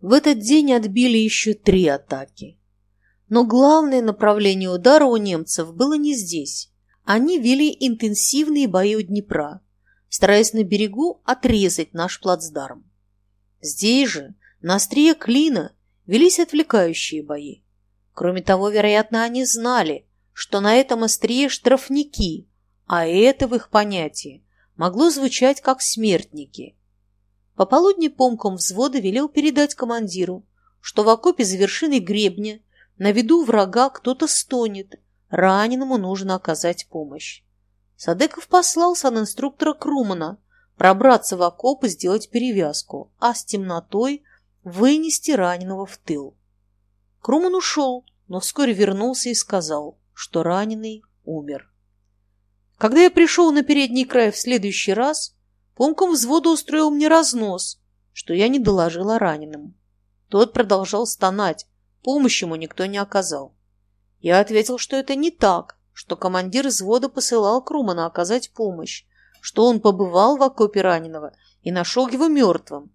В этот день отбили еще три атаки. Но главное направление удара у немцев было не здесь. Они вели интенсивные бои у Днепра, стараясь на берегу отрезать наш плацдарм. Здесь же, на острие клина, велись отвлекающие бои. Кроме того, вероятно, они знали, что на этом острие штрафники, а это в их понятии могло звучать как смертники. Пополудни помком взвода велел передать командиру, что в окопе за вершиной гребня на виду врага кто-то стонет, раненому нужно оказать помощь. Садыков послал санинструктора Крумана пробраться в окоп и сделать перевязку, а с темнотой вынести раненого в тыл. Круман ушел, но вскоре вернулся и сказал, что раненый умер. Когда я пришел на передний край в следующий раз, помком взвода устроил мне разнос, что я не доложил о раненом. Тот продолжал стонать, помощи ему никто не оказал. Я ответил, что это не так, что командир взвода посылал Крумана оказать помощь, что он побывал в окопе раненого и нашел его мертвым.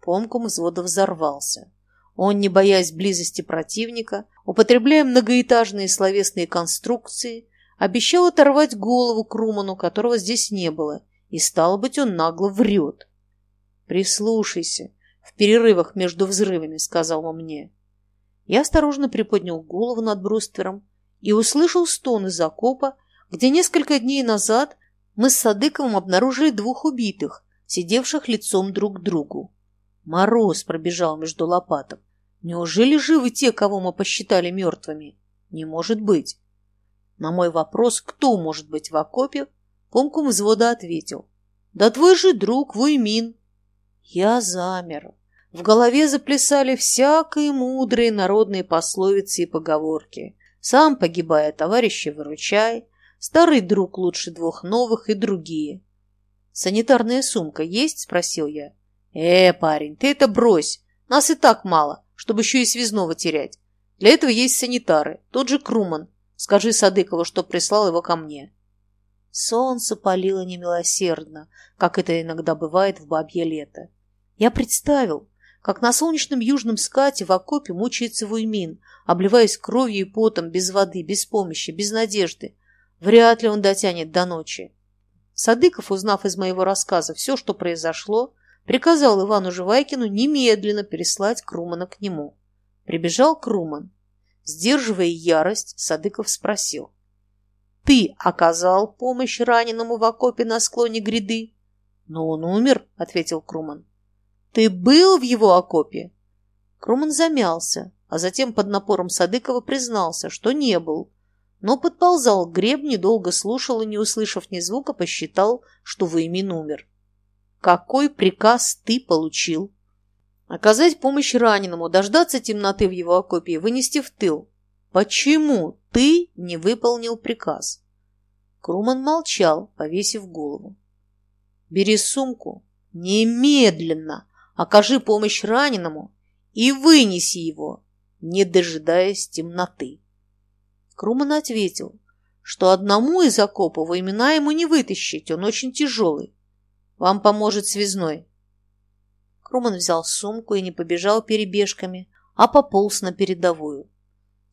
Помком взвода взорвался. Он, не боясь близости противника, употребляя многоэтажные словесные конструкции, Обещал оторвать голову Круману, которого здесь не было, и, стало быть, он нагло врет. «Прислушайся в перерывах между взрывами», — сказал он мне. Я осторожно приподнял голову над бруствером и услышал стон из окопа, где несколько дней назад мы с Садыковым обнаружили двух убитых, сидевших лицом друг к другу. Мороз пробежал между лопаток. Неужели живы те, кого мы посчитали мертвыми? Не может быть. На мой вопрос, кто может быть в окопе, помком взвода ответил. «Да твой же друг Вуймин». Я замер. В голове заплясали всякие мудрые народные пословицы и поговорки. «Сам погибая, товарища выручай», «Старый друг лучше двух новых» и другие. «Санитарная сумка есть?» – спросил я. «Э, парень, ты это брось. Нас и так мало, чтобы еще и связного терять. Для этого есть санитары, тот же Круман, Скажи Садыкову, что прислал его ко мне. Солнце палило немилосердно, как это иногда бывает в бабье лето. Я представил, как на солнечном южном скате в окопе мучается Вуймин, обливаясь кровью и потом, без воды, без помощи, без надежды. Вряд ли он дотянет до ночи. Садыков, узнав из моего рассказа все, что произошло, приказал Ивану Живайкину немедленно переслать Крумана к нему. Прибежал Круман. Сдерживая ярость, Садыков спросил. «Ты оказал помощь раненому в окопе на склоне гряды?» «Но он умер», — ответил Круман. «Ты был в его окопе?» Круман замялся, а затем под напором Садыкова признался, что не был, но подползал к гребню, долго слушал и, не услышав ни звука, посчитал, что Веймин умер. «Какой приказ ты получил?» Оказать помощь раненому, дождаться темноты в его окопе и вынести в тыл. Почему ты не выполнил приказ? Круман молчал, повесив голову. Бери сумку, немедленно окажи помощь раненому и вынеси его, не дожидаясь темноты. Круман ответил, что одному из окопов имена ему не вытащить, он очень тяжелый. Вам поможет связной. Круман взял сумку и не побежал перебежками, а пополз на передовую.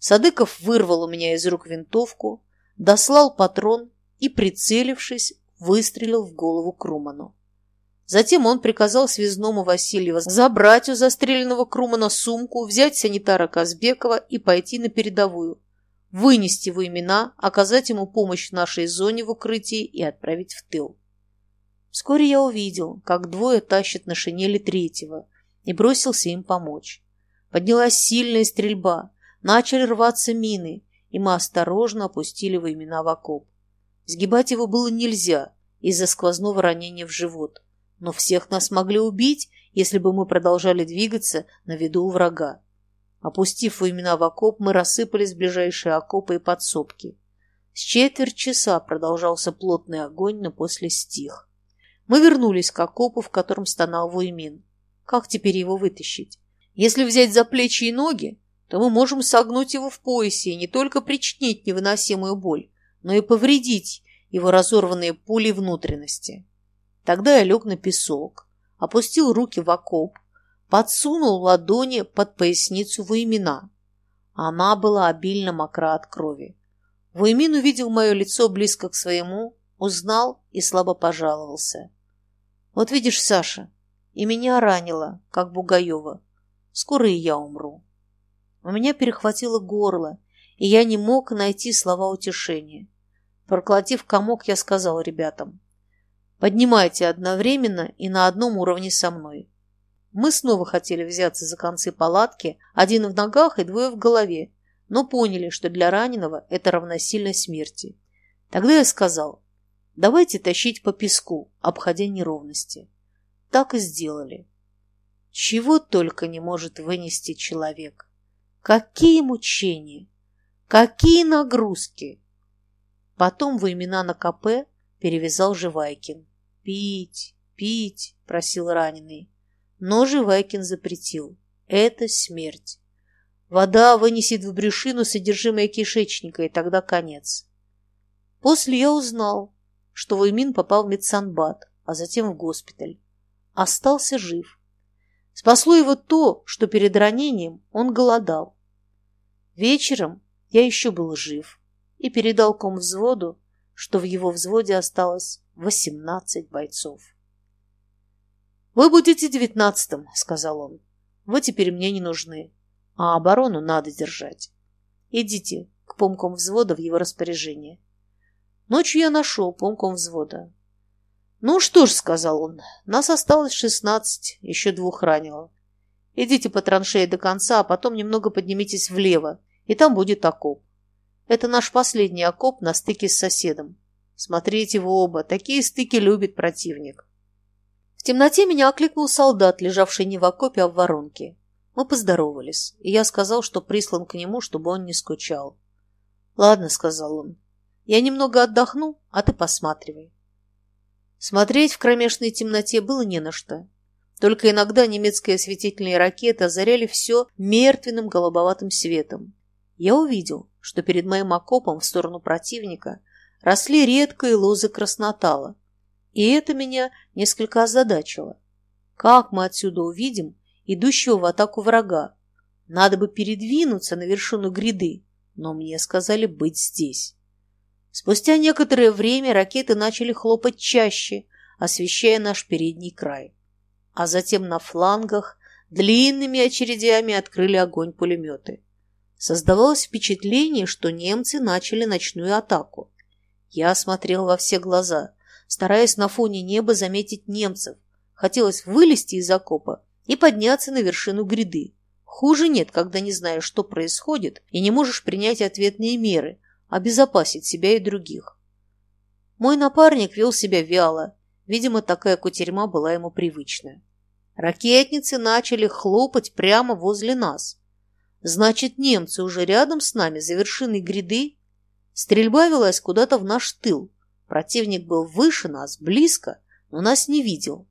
Садыков вырвал у меня из рук винтовку, дослал патрон и, прицелившись, выстрелил в голову Круману. Затем он приказал связному Васильева забрать у застреленного Крумана сумку, взять санитара Казбекова и пойти на передовую, вынести его имена, оказать ему помощь в нашей зоне в укрытии и отправить в тыл. Вскоре я увидел, как двое тащат на шинели третьего, и бросился им помочь. Поднялась сильная стрельба, начали рваться мины, и мы осторожно опустили его имена в окоп. Сгибать его было нельзя из-за сквозного ранения в живот, но всех нас могли убить, если бы мы продолжали двигаться на виду у врага. Опустив имена в окоп, мы рассыпались в ближайшие окопы и подсобки. С четверть часа продолжался плотный огонь, но после стих. Мы вернулись к окопу, в котором стонал Вуймин. Как теперь его вытащить? Если взять за плечи и ноги, то мы можем согнуть его в поясе и не только причинить невыносимую боль, но и повредить его разорванные пули внутренности. Тогда я лег на песок, опустил руки в окоп, подсунул ладони под поясницу Вуймина. Она была обильно мокра от крови. Вуймин увидел мое лицо близко к своему, узнал и слабо пожаловался. «Вот видишь, Саша, и меня ранило, как Бугаева. Скоро и я умру». У меня перехватило горло, и я не мог найти слова утешения. Проглотив комок, я сказал ребятам, «Поднимайте одновременно и на одном уровне со мной». Мы снова хотели взяться за концы палатки, один в ногах и двое в голове, но поняли, что для раненого это равносильно смерти. Тогда я сказал, давайте тащить по песку, обходя неровности. Так и сделали. Чего только не может вынести человек. Какие мучения! Какие нагрузки! Потом во имена на КП перевязал Живайкин. «Пить, пить!» – просил раненый. Но Живайкин запретил. Это смерть. Вода вынесет в брюшину содержимое кишечника, и тогда конец. После я узнал, что Воймин попал в медсанбат, а затем в госпиталь. Остался жив. Спасло его то, что перед ранением он голодал. Вечером я еще был жив и передал ком взводу, что в его взводе осталось восемнадцать бойцов. «Вы будете девятнадцатым», — сказал он. «Вы теперь мне не нужны, а оборону надо держать. Идите к помкам взвода в его распоряжение». Ночью я нашел помком взвода. «Ну что ж», — сказал он, — «нас осталось шестнадцать, еще двух ранило. Идите по траншее до конца, а потом немного поднимитесь влево, и там будет окоп. Это наш последний окоп на стыке с соседом. Смотрите в оба, такие стыки любит противник». В темноте меня окликнул солдат, лежавший не в окопе, а в воронке. Мы поздоровались, и я сказал, что прислан к нему, чтобы он не скучал. «Ладно», — сказал он, — «я немного отдохну, а ты посматривай». Смотреть в кромешной темноте было не на что. Только иногда немецкие осветительные ракеты озаряли все мертвенным голубоватым светом. Я увидел, что перед моим окопом в сторону противника росли редкие лозы краснотала, и это меня несколько озадачило. Как мы отсюда увидим идущего в атаку врага? Надо бы передвинуться на вершину гряды, но мне сказали быть здесь. Спустя некоторое время ракеты начали хлопать чаще, освещая наш передний край. А затем на флангах длинными очередями открыли огонь пулеметы. Создавалось впечатление, что немцы начали ночную атаку. Я смотрел во все глаза, стараясь на фоне неба заметить немцев. Хотелось вылезти из окопа и подняться на вершину гряды. Хуже нет, когда не знаешь, что происходит, и не можешь принять ответные меры, обезопасить себя и других. Мой напарник вел себя вяло. Видимо, такая кутерьма была ему привычна. Ракетницы начали хлопать прямо возле нас. Значит, немцы уже рядом с нами, за вершиной гряды. Стрельба велась куда-то в наш тыл. Противник был выше нас, близко, но нас не видел.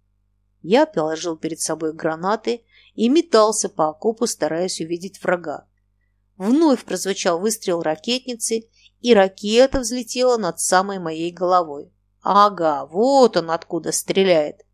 Я положил перед собой гранаты и метался по окопу, стараясь увидеть врага. Вновь прозвучал выстрел ракетницы, и ракета взлетела над самой моей головой. Ага, вот он откуда стреляет.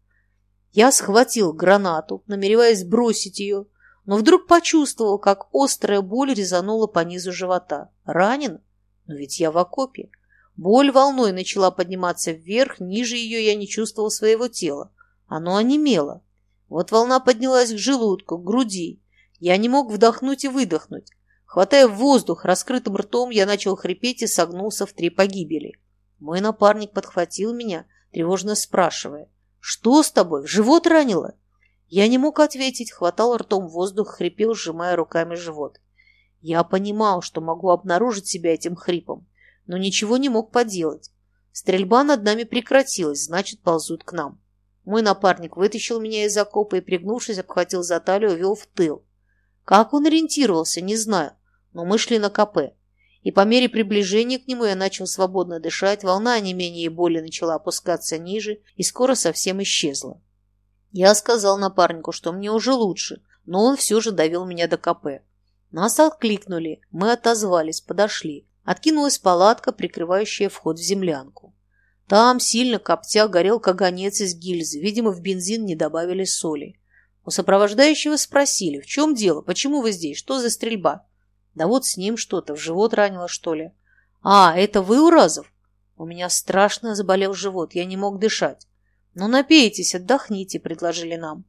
Я схватил гранату, намереваясь бросить ее, но вдруг почувствовал, как острая боль резанула по низу живота. Ранен? Но ведь я в окопе. Боль волной начала подниматься вверх, ниже ее я не чувствовал своего тела. Оно онемело. Вот волна поднялась к желудку, к груди. Я не мог вдохнуть и выдохнуть. Хватая воздух раскрытым ртом, я начал хрипеть и согнулся в три погибели. Мой напарник подхватил меня, тревожно спрашивая. «Что с тобой? Живот ранило?» Я не мог ответить, хватал ртом воздух, хрипел, сжимая руками живот. Я понимал, что могу обнаружить себя этим хрипом но ничего не мог поделать. Стрельба над нами прекратилась, значит, ползут к нам. Мой напарник вытащил меня из окопа и, пригнувшись, обхватил за талию вел в тыл. Как он ориентировался, не знаю, но мы шли на КП. И по мере приближения к нему я начал свободно дышать, волна не менее боли начала опускаться ниже и скоро совсем исчезла. Я сказал напарнику, что мне уже лучше, но он все же довел меня до КП. Нас откликнули, мы отозвались, подошли. Откинулась палатка, прикрывающая вход в землянку. Там, сильно коптя, горел каганец из гильзы. Видимо, в бензин не добавили соли. У сопровождающего спросили, в чем дело, почему вы здесь, что за стрельба? Да вот с ним что-то, в живот ранило, что ли. А, это вы, Уразов? У меня страшно заболел живот, я не мог дышать. Ну, напейтесь, отдохните, предложили нам.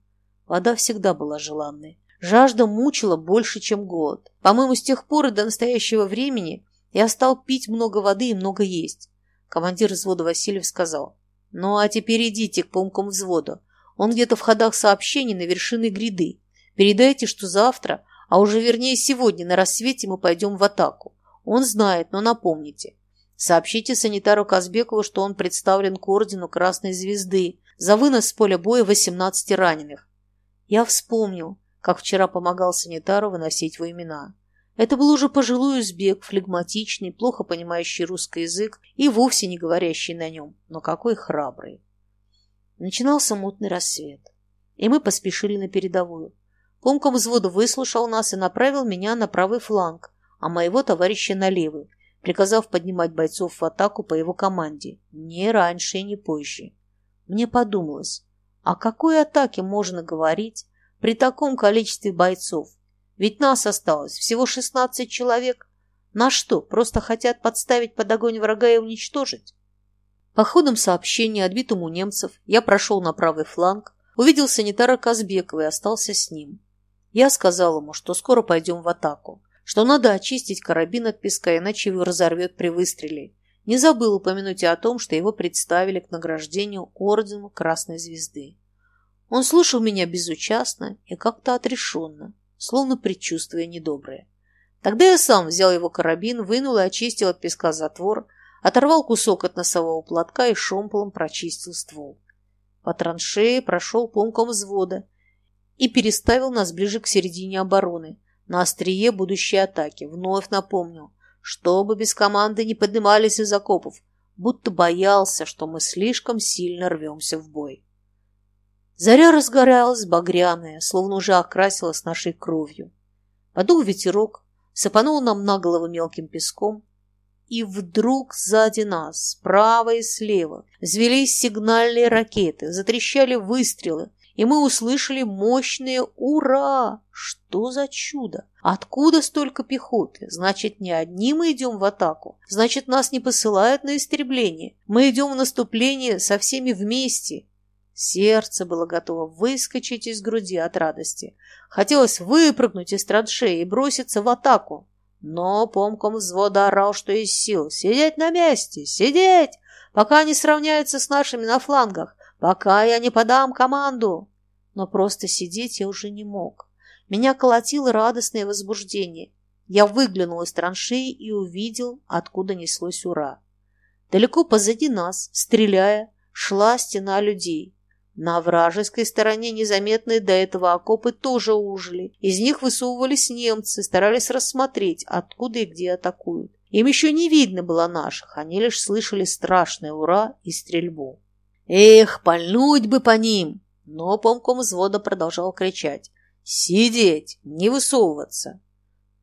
Вода всегда была желанной. Жажда мучила больше, чем голод. По-моему, с тех пор и до настоящего времени я стал пить много воды и много есть. Командир взвода Васильев сказал. Ну, а теперь идите к помкам взвода. Он где-то в ходах сообщений на вершине гряды. Передайте, что завтра, а уже вернее сегодня на рассвете мы пойдем в атаку. Он знает, но напомните. Сообщите санитару Казбекову, что он представлен к ордену Красной Звезды за вынос с поля боя 18 раненых. Я вспомнил, как вчера помогал санитару выносить его имена. Это был уже пожилой узбек, флегматичный, плохо понимающий русский язык и вовсе не говорящий на нем, но какой храбрый. Начинался мутный рассвет, и мы поспешили на передовую. Помком взвода выслушал нас и направил меня на правый фланг, а моего товарища на левый, приказав поднимать бойцов в атаку по его команде, не раньше и не позже. Мне подумалось, о какой атаке можно говорить, при таком количестве бойцов? Ведь нас осталось всего 16 человек. На что, просто хотят подставить под огонь врага и уничтожить? По ходам сообщения, отбитым у немцев, я прошел на правый фланг, увидел санитара Казбекова и остался с ним. Я сказал ему, что скоро пойдем в атаку, что надо очистить карабин от песка, иначе его разорвет при выстреле. Не забыл упомянуть и о том, что его представили к награждению ордену Красной Звезды. Он слушал меня безучастно и как-то отрешенно, словно предчувствуя недоброе. Тогда я сам взял его карабин, вынул и очистил от песка затвор, оторвал кусок от носового платка и шомполом прочистил ствол. По траншее прошел помком взвода и переставил нас ближе к середине обороны, на острие будущей атаки. Вновь напомнил, чтобы без команды не поднимались из окопов, будто боялся, что мы слишком сильно рвемся в бой. Заря разгоралась, багряная, словно уже окрасилась нашей кровью. Подул ветерок, сыпанул нам на голову мелким песком, и вдруг сзади нас, справа и слева, взвелись сигнальные ракеты, затрещали выстрелы, и мы услышали мощное «Ура!». Что за чудо? Откуда столько пехоты? Значит, не одни мы идем в атаку. Значит, нас не посылают на истребление. Мы идем в наступление со всеми вместе. Сердце было готово выскочить из груди от радости. Хотелось выпрыгнуть из траншеи и броситься в атаку. Но помком взвода орал, что из сил. «Сидеть на месте! Сидеть! Пока не сравняются с нашими на флангах! Пока я не подам команду!» Но просто сидеть я уже не мог. Меня колотило радостное возбуждение. Я выглянул из траншеи и увидел, откуда неслось ура. Далеко позади нас, стреляя, шла стена людей. На вражеской стороне незаметные до этого окопы тоже ужили. Из них высовывались немцы, старались рассмотреть, откуда и где атакуют. Им еще не видно было наших, они лишь слышали страшное «Ура!» и стрельбу. «Эх, пальнуть бы по ним!» Но помком взвода продолжал кричать. «Сидеть! Не высовываться!»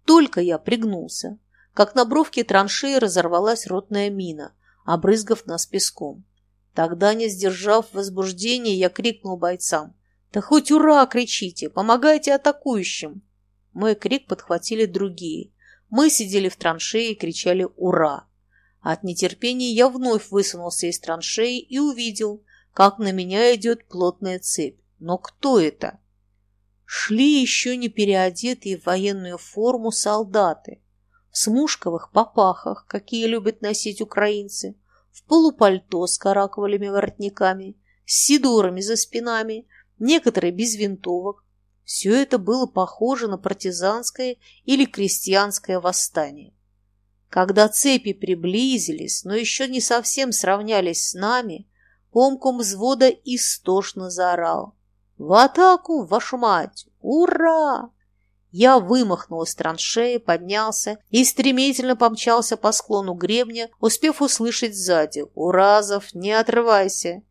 Только я пригнулся, как на бровке траншеи разорвалась ротная мина, обрызгав нас песком. Тогда, не сдержав возбуждения, я крикнул бойцам. «Да хоть ура!» кричите! Помогайте атакующим!» Мой крик подхватили другие. Мы сидели в траншее и кричали «Ура!». От нетерпения я вновь высунулся из траншеи и увидел, как на меня идет плотная цепь. Но кто это? Шли еще не переодетые в военную форму солдаты, в смушковых попахах, какие любят носить украинцы, в полупальто с караковыми воротниками, с сидорами за спинами, некоторые без винтовок. Все это было похоже на партизанское или крестьянское восстание. Когда цепи приблизились, но еще не совсем сравнялись с нами, помком взвода истошно заорал. «В атаку, вашу мать! Ура!» Я вымахнул из траншеи, поднялся и стремительно помчался по склону гребня, успев услышать сзади «Уразов, не отрывайся!».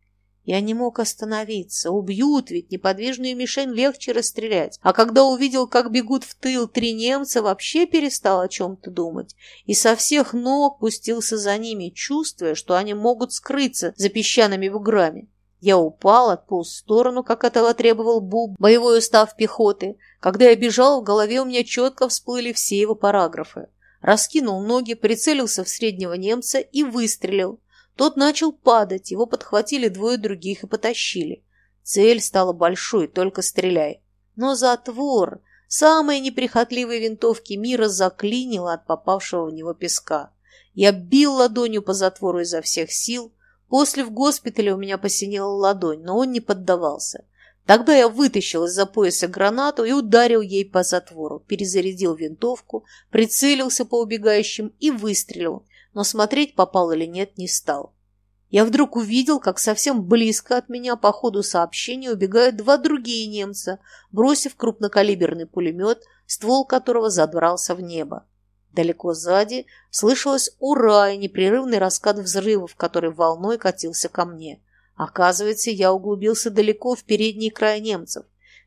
Я не мог остановиться. Убьют ведь, неподвижную мишень легче расстрелять. А когда увидел, как бегут в тыл три немца, вообще перестал о чем-то думать. И со всех ног пустился за ними, чувствуя, что они могут скрыться за песчаными буграми. Я упал, отполз в сторону, как этого требовал Буб, боевой устав пехоты. Когда я бежал, в голове у меня четко всплыли все его параграфы. Раскинул ноги, прицелился в среднего немца и выстрелил. Тот начал падать, его подхватили двое других и потащили. Цель стала большой, только стреляй. Но затвор самой неприхотливой винтовки мира заклинило от попавшего в него песка. Я бил ладонью по затвору изо всех сил, После в госпитале у меня посинела ладонь, но он не поддавался. Тогда я вытащил из-за пояса гранату и ударил ей по затвору, перезарядил винтовку, прицелился по убегающим и выстрелил, но смотреть, попал или нет, не стал. Я вдруг увидел, как совсем близко от меня по ходу сообщения убегают два другие немца, бросив крупнокалиберный пулемет, ствол которого задрался в небо. Далеко сзади слышалось «Ура!» и непрерывный раскат взрывов, который волной катился ко мне. Оказывается, я углубился далеко в передний край немцев.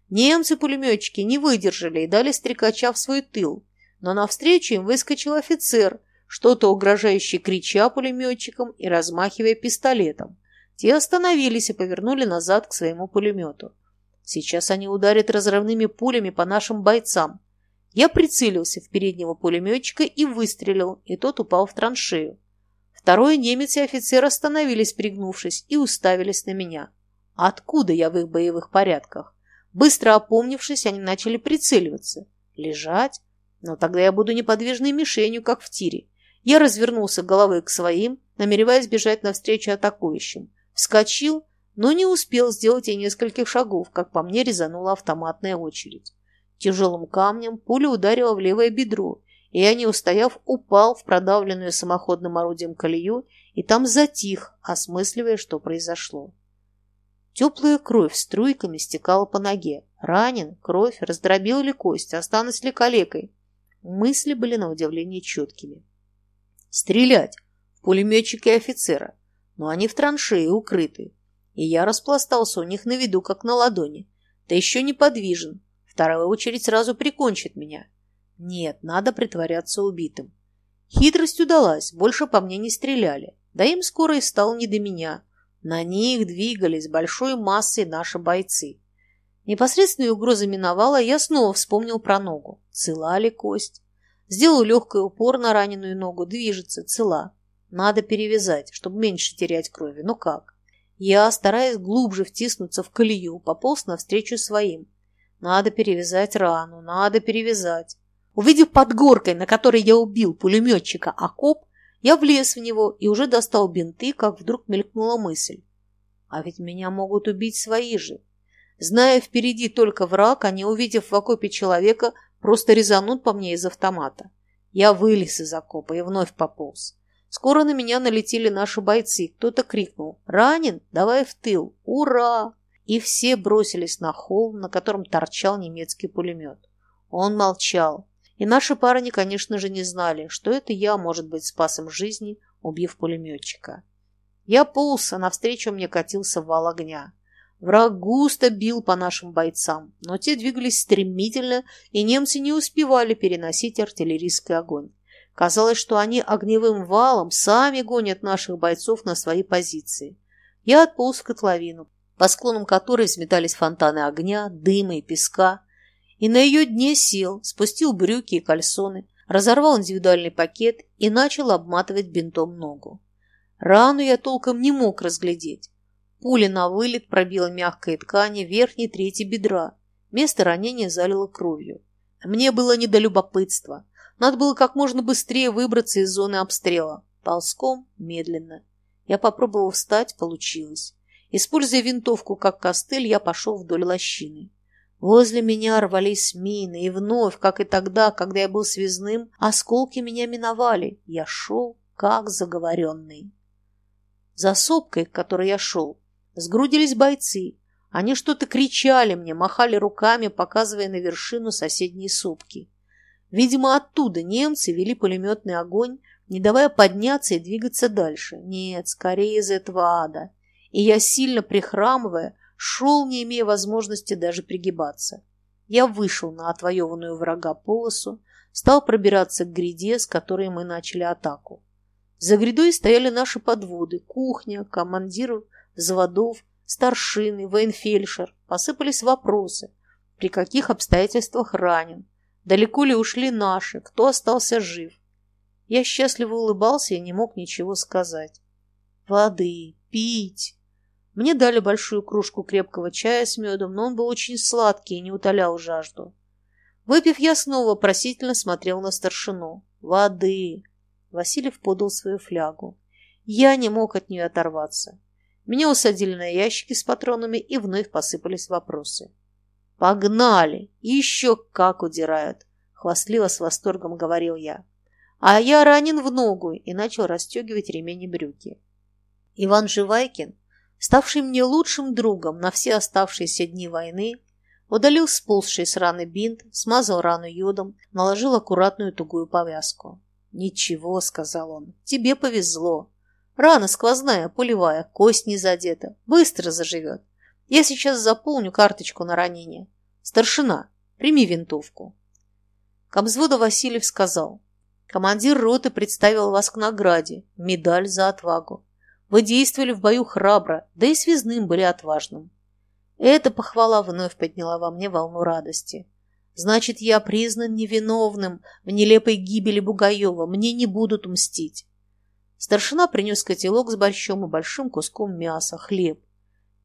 Немцы-пулеметчики не выдержали и дали стрекача в свой тыл. Но навстречу им выскочил офицер, что-то угрожающе крича пулеметчикам и размахивая пистолетом. Те остановились и повернули назад к своему пулемету. Сейчас они ударят разрывными пулями по нашим бойцам. Я прицелился в переднего пулеметчика и выстрелил, и тот упал в траншею. Второй немец и офицер остановились, пригнувшись, и уставились на меня. Откуда я в их боевых порядках? Быстро опомнившись, они начали прицеливаться. Лежать? Но тогда я буду неподвижной мишенью, как в тире. Я развернулся головой к своим, намереваясь бежать навстречу атакующим. Вскочил, но не успел сделать и нескольких шагов, как по мне резанула автоматная очередь. Тяжелым камнем пуля ударила в левое бедро, и я, не устояв, упал в продавленную самоходным орудием колею и там затих, осмысливая, что произошло. Теплая кровь струйками стекала по ноге. Ранен, кровь, раздробила ли кость, останусь ли калекой. Мысли были на удивление четкими. Стрелять в пулеметчика и офицера, но они в траншее укрыты, и я распластался у них на виду, как на ладони, да еще неподвижен, Вторая очередь сразу прикончит меня. Нет, надо притворяться убитым. Хитрость удалась, больше по мне не стреляли. Да им скоро и стало не до меня. На них двигались большой массой наши бойцы. Непосредственная угроза миновала, я снова вспомнил про ногу. Цела ли кость? Сделал легкий упор на раненую ногу. Движется, цела. Надо перевязать, чтобы меньше терять крови. Но как? Я, стараясь глубже втиснуться в колею, пополз навстречу своим. Надо перевязать рану, надо перевязать. Увидев под горкой, на которой я убил пулеметчика, окоп, я влез в него и уже достал бинты, как вдруг мелькнула мысль. А ведь меня могут убить свои же. Зная впереди только враг, они, увидев в окопе человека, просто резанут по мне из автомата. Я вылез из окопа и вновь пополз. Скоро на меня налетели наши бойцы. Кто-то крикнул «Ранен? Давай в тыл! Ура!» И все бросились на холм, на котором торчал немецкий пулемет. Он молчал, и наши парни, конечно же, не знали, что это я, может быть, спас им жизни, убив пулеметчика. Я полз, а навстречу мне катился вал огня. Враг густо бил по нашим бойцам, но те двигались стремительно, и немцы не успевали переносить артиллерийский огонь. Казалось, что они огневым валом сами гонят наших бойцов на свои позиции. Я отполз в котловину, по склонам которой взметались фонтаны огня, дыма и песка, и на ее дне сел, спустил брюки и кальсоны, разорвал индивидуальный пакет и начал обматывать бинтом ногу. Рану я толком не мог разглядеть. Пуля на вылет пробила мягкой ткани верхней трети бедра. Место ранения залило кровью. Мне было не до любопытства. Надо было как можно быстрее выбраться из зоны обстрела. Ползком, медленно. Я попробовал встать, получилось. Используя винтовку как костыль, я пошел вдоль лощины. Возле меня рвались мины, и вновь, как и тогда, когда я был связным, осколки меня миновали. Я шел, как заговоренный. За сопкой, к которой я шел, сгрудились бойцы. Они что-то кричали мне, махали руками, показывая на вершину соседней сопки. Видимо, оттуда немцы вели пулеметный огонь, не давая подняться и двигаться дальше. Нет, скорее из этого ада и я, сильно прихрамывая, шел, не имея возможности даже пригибаться. Я вышел на отвоеванную врага полосу, стал пробираться к гряде, с которой мы начали атаку. За грядой стояли наши подводы, кухня, командиры взводов, старшины, военфельдшер. Посыпались вопросы. При каких обстоятельствах ранен? Далеко ли ушли наши? Кто остался жив? Я счастливо улыбался и не мог ничего сказать. Воды, пить. Мне дали большую кружку крепкого чая с медом, но он был очень сладкий и не утолял жажду. Выпив, я снова просительно смотрел на старшину. Воды. Васильев подал свою флягу. Я не мог от нее оторваться. Меня усадили на ящики с патронами, и вновь посыпались вопросы. «Погнали! Еще как удирают!» — хвастливо с восторгом говорил я. А я ранен в ногу и начал расстегивать ремень и брюки. Иван Живайкин, ставший мне лучшим другом на все оставшиеся дни войны, удалил сползший с раны бинт, смазал рану йодом, наложил аккуратную тугую повязку. «Ничего», — сказал он, — «тебе повезло. Рана сквозная, пулевая, кость не задета, быстро заживет. Я сейчас заполню карточку на ранение. Старшина, прими винтовку. Комзвода Васильев сказал. Командир роты представил вас к награде, медаль за отвагу. Вы действовали в бою храбро, да и связным были отважным. Эта похвала вновь подняла во мне волну радости. Значит, я признан невиновным в нелепой гибели Бугаева. Мне не будут мстить. Старшина принес котелок с борщом и большим куском мяса, хлеб.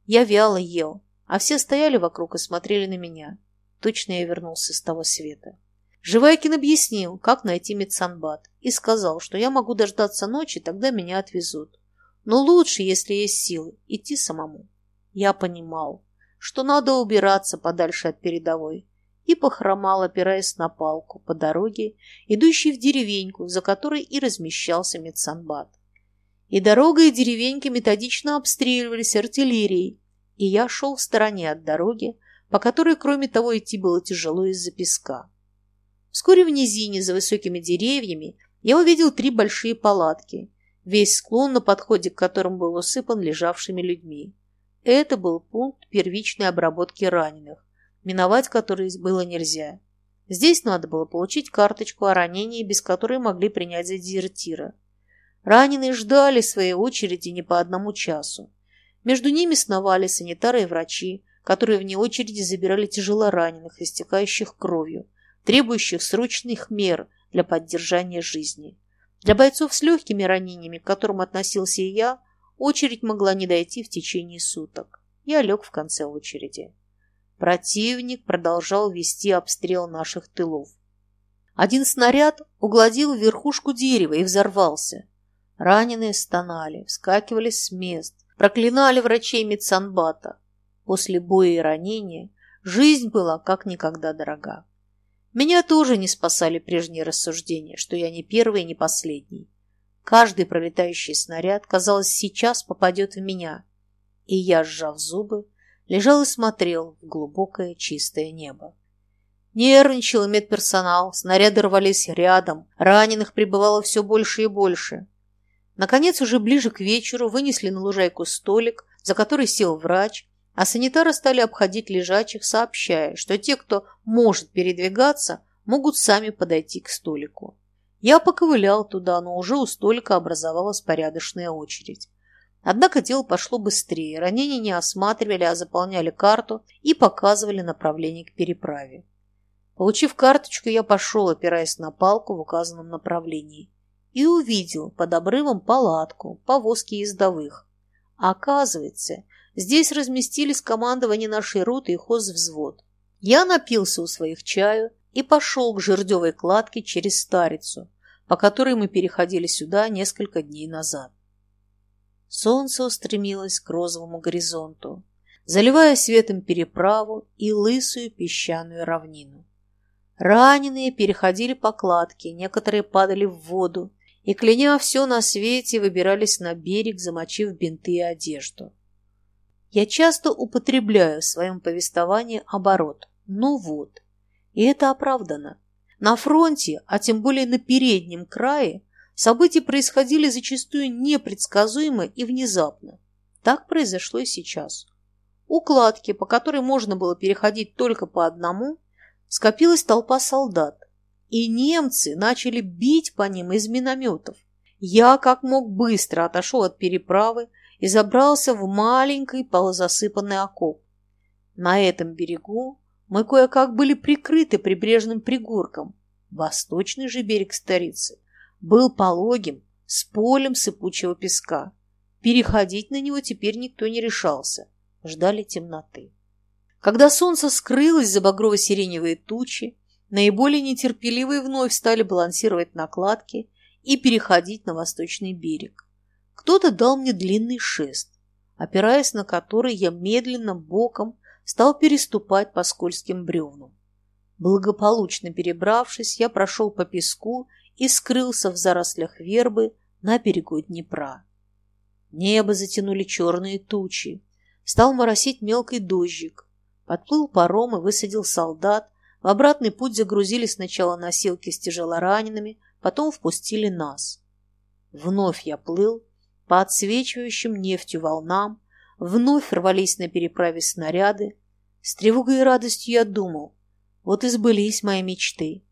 Я вяло ел, а все стояли вокруг и смотрели на меня. Точно я вернулся с того света. Живайкин объяснил, как найти медсанбат, и сказал, что я могу дождаться ночи, тогда меня отвезут. Но лучше, если есть силы, идти самому. Я понимал, что надо убираться подальше от передовой, и похромал, опираясь на палку, по дороге, идущей в деревеньку, за которой и размещался медсанбат. И дорога, и деревеньки методично обстреливались артиллерией, и я шел в стороне от дороги, по которой, кроме того, идти было тяжело из-за песка. Вскоре в низине, за высокими деревьями, я увидел три большие палатки, весь склон, на подходе к которым был усыпан лежавшими людьми. Это был пункт первичной обработки раненых, миновать который было нельзя. Здесь надо было получить карточку о ранении, без которой могли принять за дезертира. Раненые ждали своей очереди не по одному часу. Между ними сновали санитары и врачи, которые вне очереди забирали тяжелораненых, истекающих кровью, требующих срочных мер для поддержания жизни. Для бойцов с легкими ранениями, к которым относился и я, очередь могла не дойти в течение суток. Я лег в конце очереди. Противник продолжал вести обстрел наших тылов. Один снаряд угладил верхушку дерева и взорвался. Раненые стонали, вскакивали с мест, проклинали врачей медсанбата. После боя и ранения жизнь была как никогда дорога. Меня тоже не спасали прежние рассуждения, что я не первый и не последний. Каждый пролетающий снаряд, казалось, сейчас попадет в меня. И я, сжав зубы, лежал и смотрел в глубокое чистое небо. Нервничал медперсонал, снаряды рвались рядом, раненых прибывало все больше и больше. Наконец, уже ближе к вечеру вынесли на лужайку столик, за который сел врач, а санитары стали обходить лежачих, сообщая, что те, кто может передвигаться, могут сами подойти к столику. Я поковылял туда, но уже у столика образовалась порядочная очередь. Однако дело пошло быстрее. Ранения не осматривали, а заполняли карту и показывали направление к переправе. Получив карточку, я пошел, опираясь на палку в указанном направлении, и увидел под обрывом палатку, повозки ездовых. Оказывается, Здесь разместились командование нашей роты и хозвзвод. Я напился у своих чаю и пошел к жердевой кладке через Старицу, по которой мы переходили сюда несколько дней назад. Солнце устремилось к розовому горизонту, заливая светом переправу и лысую песчаную равнину. Раненые переходили по кладке, некоторые падали в воду и, кляня все на свете, выбирались на берег, замочив бинты и одежду. Я часто употребляю в своем повествовании оборот «ну вот». И это оправдано. На фронте, а тем более на переднем крае, события происходили зачастую непредсказуемо и внезапно. Так произошло и сейчас. У кладки, по которой можно было переходить только по одному, скопилась толпа солдат, и немцы начали бить по ним из минометов. Я как мог быстро отошел от переправы и забрался в маленький полузасыпанный окоп. На этом берегу мы кое-как были прикрыты прибрежным пригорком. Восточный же берег столицы был пологим, с полем сыпучего песка. Переходить на него теперь никто не решался. Ждали темноты. Когда солнце скрылось за багрово-сиреневые тучи, наиболее нетерпеливые вновь стали балансировать накладки и переходить на восточный берег. Кто-то дал мне длинный шест, опираясь на который я медленно боком стал переступать по скользким бревнам. Благополучно перебравшись, я прошел по песку и скрылся в зарослях вербы на берегу Днепра. Небо затянули черные тучи. Стал моросить мелкий дождик. Подплыл паром и высадил солдат. В обратный путь загрузили сначала носилки с тяжелоранеными, потом впустили нас. Вновь я плыл по отсвечивающим нефтью волнам, вновь рвались на переправе снаряды. С тревогой и радостью я думал, вот и сбылись мои мечты.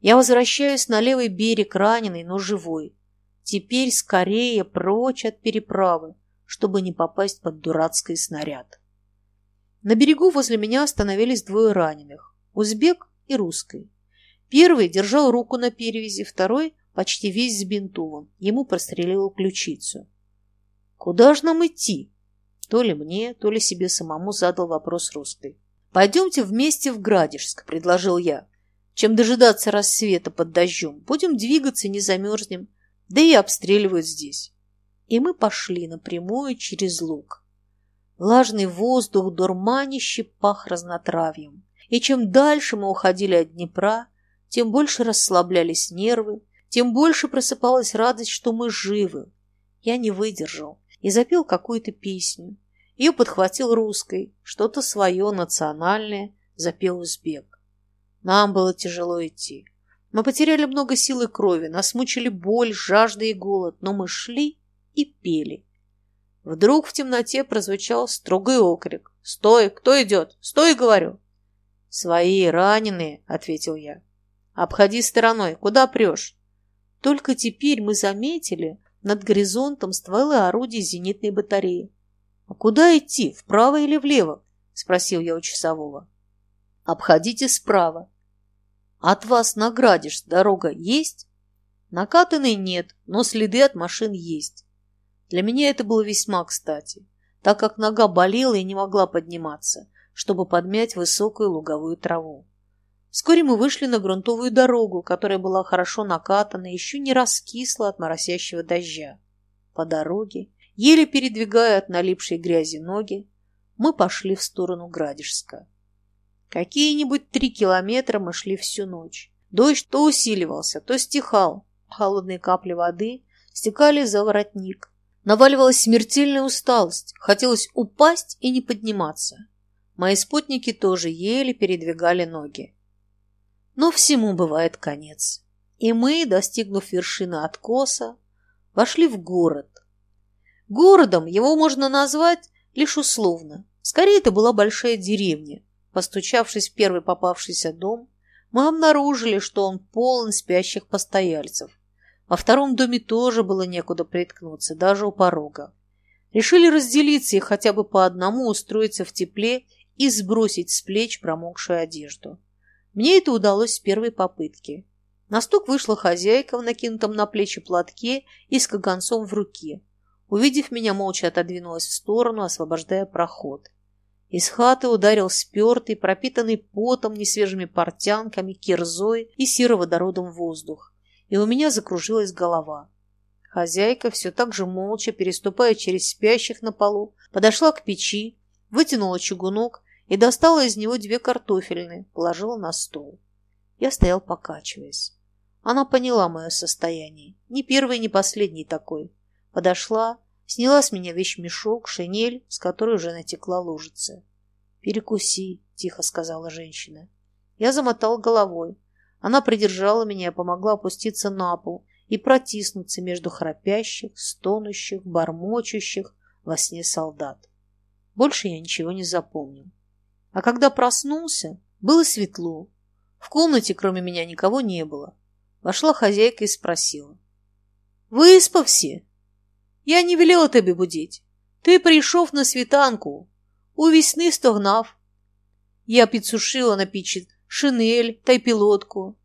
Я возвращаюсь на левый берег раненый, но живой. Теперь скорее прочь от переправы, чтобы не попасть под дурацкий снаряд. На берегу возле меня остановились двое раненых – узбек и русский. Первый держал руку на перевязи, второй почти весь сбинтован, ему прострелило ключицу. «Куда же нам идти?» То ли мне, то ли себе самому задал вопрос русской. «Пойдемте вместе в Градишск», – предложил я. «Чем дожидаться рассвета под дождем? Будем двигаться, не замерзнем да и обстреливают здесь. И мы пошли напрямую через луг. Влажный воздух дурманище пах разнотравьем. И чем дальше мы уходили от Днепра, тем больше расслаблялись нервы, тем больше просыпалась радость, что мы живы. Я не выдержал и запел какую-то песню. Ее подхватил русской, что-то свое, национальное, запел узбек. Нам было тяжело идти. Мы потеряли много сил и крови, нас мучили боль, жажда и голод, но мы шли и пели. Вдруг в темноте прозвучал строгий окрик. «Стой! Кто идет? Стой!» — говорю. «Свои, раненые!» — ответил я. «Обходи стороной. Куда прешь?» Только теперь мы заметили над горизонтом стволы орудий зенитной батареи. «А куда идти, вправо или влево?» — спросил я у часового. «Обходите справа. От вас на Градиш дорога есть? Накатанной нет, но следы от машин есть. Для меня это было весьма кстати, так как нога болела и не могла подниматься, чтобы подмять высокую луговую траву. Вскоре мы вышли на грунтовую дорогу, которая была хорошо накатана и еще не раскисла от моросящего дождя. По дороге, еле передвигая от налипшей грязи ноги, мы пошли в сторону Градишска. Какие-нибудь три километра мы шли всю ночь. Дождь то усиливался, то стихал. Холодные капли воды стекали за воротник. Наваливалась смертельная усталость. Хотелось упасть и не подниматься. Мои спутники тоже еле передвигали ноги. Но всему бывает конец. И мы, достигнув вершины откоса, вошли в город. Городом его можно назвать лишь условно. Скорее, это была большая деревня, Постучавшись в первый попавшийся дом, мы обнаружили, что он полон спящих постояльцев. Во втором доме тоже было некуда приткнуться, даже у порога. Решили разделиться и хотя бы по одному устроиться в тепле и сбросить с плеч промокшую одежду. Мне это удалось с первой попытки. На стук вышла хозяйка в накинутом на плечи платке и с каганцом в руке. Увидев меня, молча отодвинулась в сторону, освобождая проход. Из хаты ударил спертый, пропитанный потом, несвежими портянками, кирзой и сероводородом воздух, и у меня закружилась голова. Хозяйка, все так же молча, переступая через спящих на полу, подошла к печи, вытянула чугунок и достала из него две картофельные, положила на стол. Я стоял, покачиваясь. Она поняла мое состояние, ни первый, ни последний такой. Подошла, Сняла с меня вещмешок, шинель, с которой уже натекла лужица. «Перекуси», — тихо сказала женщина. Я замотал головой. Она придержала меня и помогла опуститься на пол и протиснуться между храпящих, стонущих, бормочущих во сне солдат. Больше я ничего не запомнил. А когда проснулся, было светло. В комнате, кроме меня, никого не было. Вошла хозяйка и спросила. «Выспався?» Я не велела тебе будить. Ти прийшов на світанку, у вісни стогнав. Я підсушила на пічі шинель та й пілотку.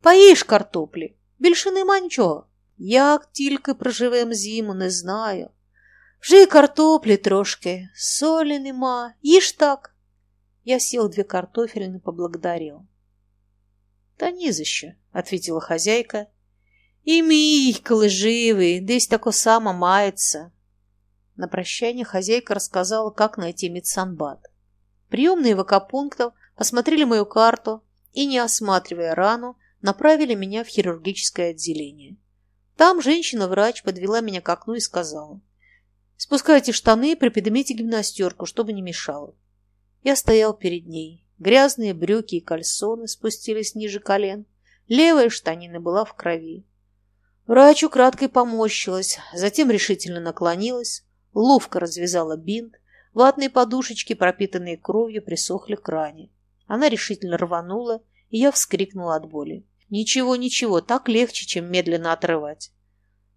Поїж картоплі, більше нема нічого. Як тільки проживем зиму, не знаю. Вже й картоплі трошки, солі нема, їж так. Я съел две картофельные, поблагодарил. Та ні за що, ответила хозяйка. І мій, коли живий, десь тако само мається. На прощание хозяйка рассказала, как найти медсанбат. Приемные вакопунктов посмотрели мою карту и, не осматривая рану, направили меня в хирургическое отделение. Там женщина-врач подвела меня к окну и сказала, «Спускайте штаны и приподнимите гимнастерку, чтобы не мешало». Я стоял перед ней. Грязные брюки и кальсоны спустились ниже колен. Левая штанина была в крови. Врач украдкой поморщилась, затем решительно наклонилась, ловко развязала бинт, ватные подушечки, пропитанные кровью, присохли к ране. Она решительно рванула, и я вскрикнула от боли. Ничего, ничего, так легче, чем медленно отрывать.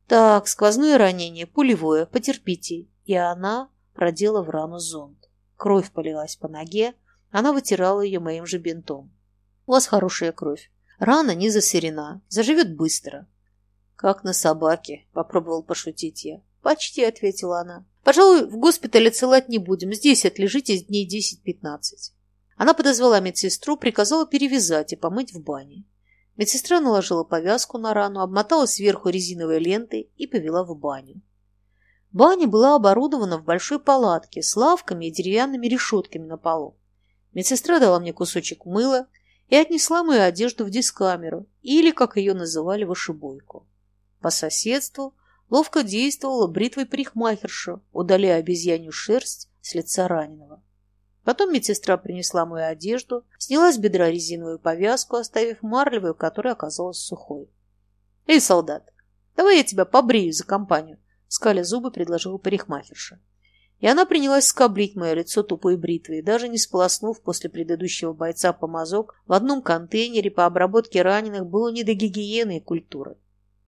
Так, сквозное ранение, пулевое, потерпите. И она продела в рану зонд. Кровь полилась по ноге, она вытирала ее моим же бинтом. У вас хорошая кровь. Рана не засерена, заживет быстро. Как на собаке, попробовал пошутить я. Почти, ответила она. Пожалуй, в госпитале целать не будем, здесь отлежитесь дней 10-15. Она подозвала медсестру, приказала перевязать и помыть в бане. Медсестра наложила повязку на рану, обмотала сверху резиновой лентой и повела в баню. Баня была оборудована в большой палатке с лавками и деревянными решетками на полу. Медсестра дала мне кусочек мыла и отнесла мою одежду в дискамеру, или, как ее называли, вышибойку. По соседству ловко действовала бритвой парикмахерша, удаляя обезьянью шерсть с лица раненого. Потом медсестра принесла мою одежду, сняла с бедра резиновую повязку, оставив марлевую, которая оказалась сухой. «Эй, солдат, давай я тебя побрею за компанию», — скаля зубы предложила парикмахерша. И она принялась скоблить мое лицо тупой бритвой, даже не сполоснув после предыдущего бойца помазок, в одном контейнере по обработке раненых было не до гигиены и культуры.